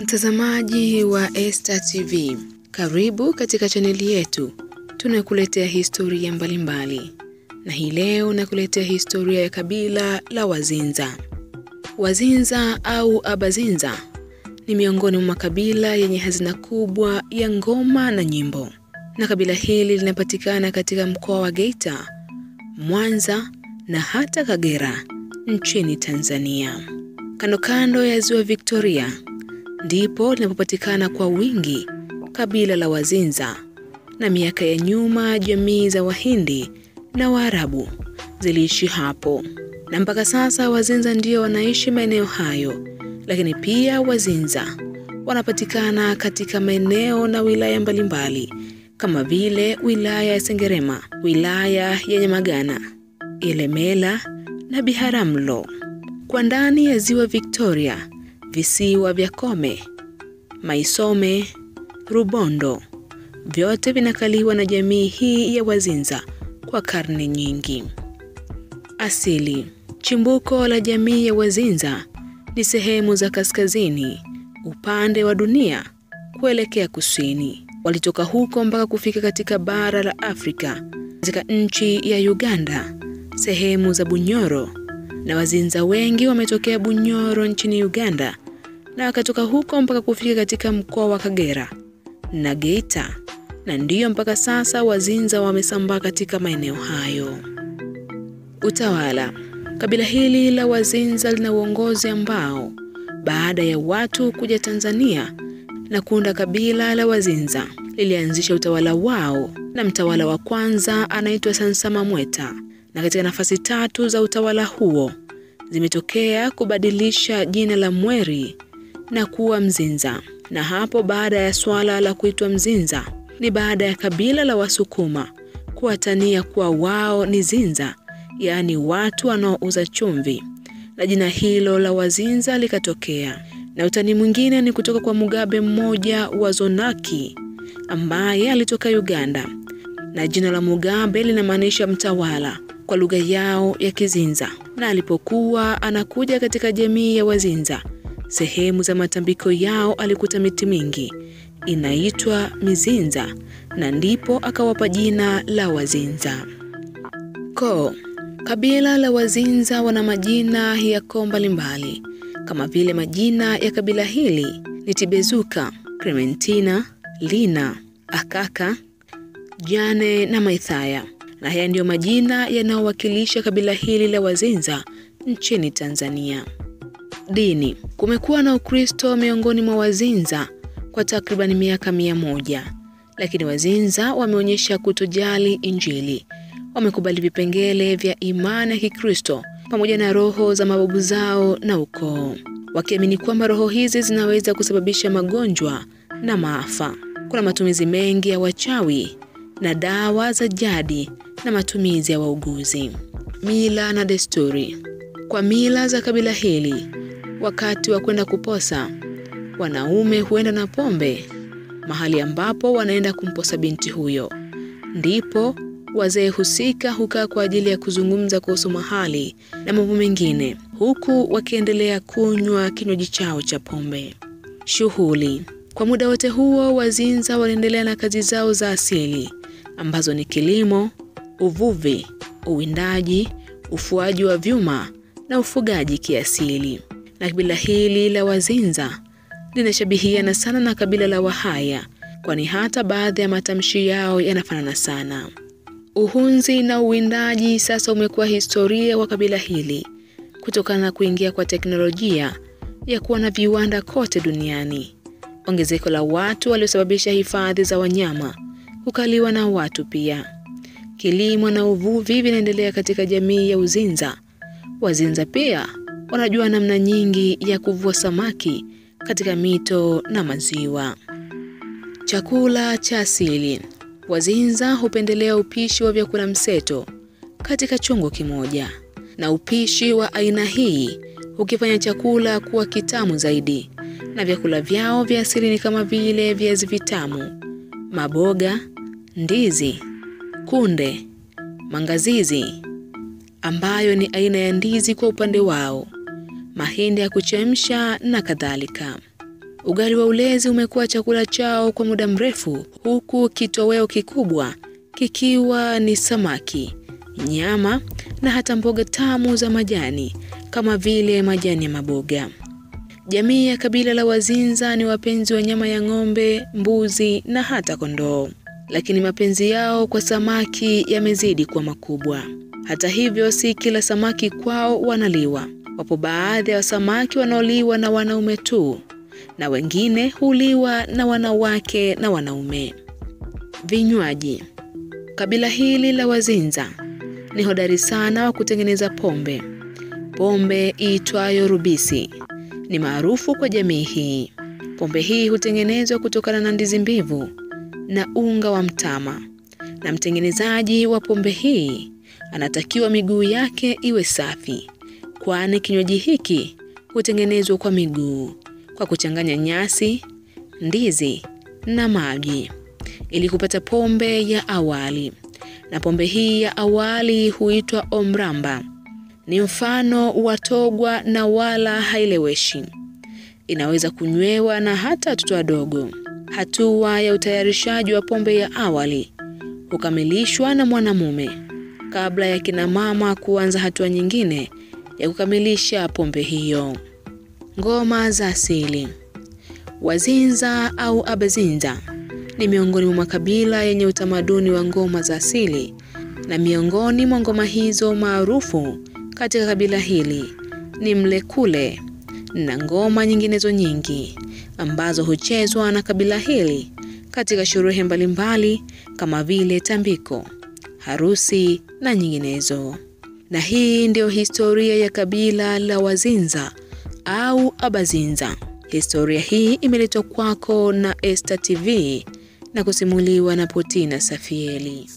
Mtazamaji wa Esta TV, karibu katika chaneli yetu. Tunakuletea historia mbalimbali mbali. Na hii leo nakuletea historia ya kabila la Wazinza. Wazinza au Abazinza ni miongoni mwa makabila yenye hazina kubwa ya ngoma na nyimbo, na kabila hili linapatikana katika mkoa wa Geita, Mwanza na hata Kagera nchini Tanzania. Kando kando ya ziwa Victoria ndipo linapopatikana kwa wingi kabila la Wazinza, na miaka ya nyuma jamii za Wahindi na Waarabu ziliishi hapo, na mpaka sasa Wazinza ndio wanaishi maeneo hayo. Lakini pia Wazinza wanapatikana katika maeneo na wilaya mbalimbali kama vile wilaya ya Sengerema, wilaya ya Nyamagana, Ilemela na Biharamulo. Kwa ndani ya ziwa Victoria, visiwa vya Kome, Maisome, Rubondo vyote vinakaliwa na jamii hii ya Wazinza kwa karne nyingi. Asili. Chimbuko la jamii ya Wazinza ni sehemu za kaskazini upande wa dunia kuelekea kusini. Walitoka huko mpaka kufika katika bara la Afrika, katika nchi ya Uganda, sehemu za Bunyoro, na Wazinza wengi wametokea Bunyoro nchini Uganda na akatoka huko mpaka kufika katika mkoa wa Kagera na Geita, na ndiyo mpaka sasa Wazinza wamesambaa katika maeneo hayo. Utawala. Kabila hili la Wazinza lina uongozi ambao baada ya watu kuja Tanzania na kuunda kabila la Wazinza lilianzisha utawala wao, na mtawala wa kwanza anaitwa Sansama Mweta, na katika nafasi tatu za utawala huo zimetokea kubadilisha jina la Mweri na kuwa Mzinza. Na hapo baada ya swala la kuitwa Mzinza ni baada ya kabila la Wasukuma kuwatania kuwa wao ni Zinza, yaani watu wanaouza chumvi, na jina hilo la Wazinza likatokea. Na utani mwingine ni kutoka kwa Mugabe mmoja wa Zonaki ambaye alitoka Uganda, na jina la Mugabe linamaanisha mtawala kwa lugha yao ya Kizinza. Na alipokuwa anakuja katika jamii ya Wazinza, sehemu za matambiko yao alikuta miti mingi inaitwa mizinza, na ndipo akawapa jina la Wazinza. ko Kabila la Wazinza wana majina ya koo mbalimbali kama vile majina ya kabila hili ni Tibezuka, Clementina, Lina, Akaka, Jane na Maithaya, na haya ndiyo majina yanayowakilisha kabila hili la Wazinza nchini Tanzania. Dini. Kumekuwa na Ukristo miongoni mwa Wazinza kwa takribani miaka mia moja, lakini Wazinza wameonyesha kutojali Injili. Wamekubali vipengele vya imani ya Kikristo pamoja na roho za mababu zao na ukoo, wakiamini kwamba roho hizi zinaweza kusababisha magonjwa na maafa. Kuna matumizi mengi ya wachawi na dawa za jadi na matumizi ya wauguzi. Mila na desturi. Kwa mila za kabila hili, wakati wa kwenda kuposa, wanaume huenda na pombe mahali ambapo wanaenda kumposa binti huyo, ndipo wazee husika hukaa kwa ajili ya kuzungumza kuhusu mahali na mambo mengine, huku wakiendelea kunywa kinywaji chao cha pombe. Shughuli. Kwa muda wote huo, Wazinza waliendelea na kazi zao za asili ambazo ni kilimo, uvuvi, uwindaji, ufuaji wa vyuma na ufugaji kiasili. Na kabila hili la Wazinza linashabihiana sana na kabila la Wahaya, kwani hata baadhi ya matamshi yao yanafanana sana. Uhunzi na uwindaji sasa umekuwa historia wa kabila hili kutokana na kuingia kwa teknolojia ya kuwa na viwanda kote duniani, ongezeko la watu waliosababisha hifadhi za wanyama kukaliwa na watu pia. Kilimo na uvuvi vinaendelea katika jamii ya Uzinza. Wazinza pia wanajua namna nyingi ya kuvua samaki katika mito na maziwa. Chakula cha asili. Wazinza hupendelea upishi wa vyakula mseto katika chungu kimoja, na upishi wa aina hii hukifanya chakula kuwa kitamu zaidi, na vyakula vyao vya asili ni kama vile viazi vitamu, maboga, ndizi, kunde, mangazizi ambayo ni aina ya ndizi kwa upande wao, mahindi ya kuchemsha na kadhalika. Ugali wa ulezi umekuwa chakula chao kwa muda mrefu, huku kitoweo kikubwa kikiwa ni samaki, nyama na hata mboga tamu za majani kama vile majani ya maboga. Jamii ya kabila la Wazinza ni wapenzi wa nyama ya ng'ombe, mbuzi na hata kondoo, lakini mapenzi yao kwa samaki yamezidi kuwa makubwa. Hata hivyo, si kila samaki kwao wanaliwa. Wapo baadhi ya samaki wanaoliwa na wanaume tu na wengine huliwa na wanawake na wanaume. Vinywaji. Kabila hili la Wazinza ni hodari sana wa kutengeneza pombe. Pombe iitwayo rubisi ni maarufu kwa jamii hii. Pombe hii hutengenezwa kutokana na ndizi mbivu na unga wa mtama, na mtengenezaji wa pombe hii anatakiwa miguu yake iwe safi, kwani kinywaji hiki hutengenezwa kwa miguu kwa kuchanganya nyasi, ndizi na maji ili kupata pombe ya awali. Na pombe hii ya awali huitwa omramba. Ni mfano wa togwa na wala haileweshi. Inaweza kunywewa na hata watoto wadogo. Hatua ya utayarishaji wa pombe ya awali hukamilishwa na mwanamume kabla ya kina mama kuanza hatua nyingine ya kukamilisha pombe hiyo. Ngoma za asili. Wazinza au Abazinza ni miongoni mwa makabila yenye utamaduni wa ngoma za asili, na miongoni mwa ngoma hizo maarufu katika kabila hili ni mlekule na ngoma nyinginezo nyingi ambazo huchezwa na kabila hili katika sherehe mbalimbali kama vile tambiko, harusi na nyinginezo. Na hii ndiyo historia ya kabila la Wazinza au Abazinza. Historia hii imeletwa kwako na Esta TV na kusimuliwa na Potina Safieli.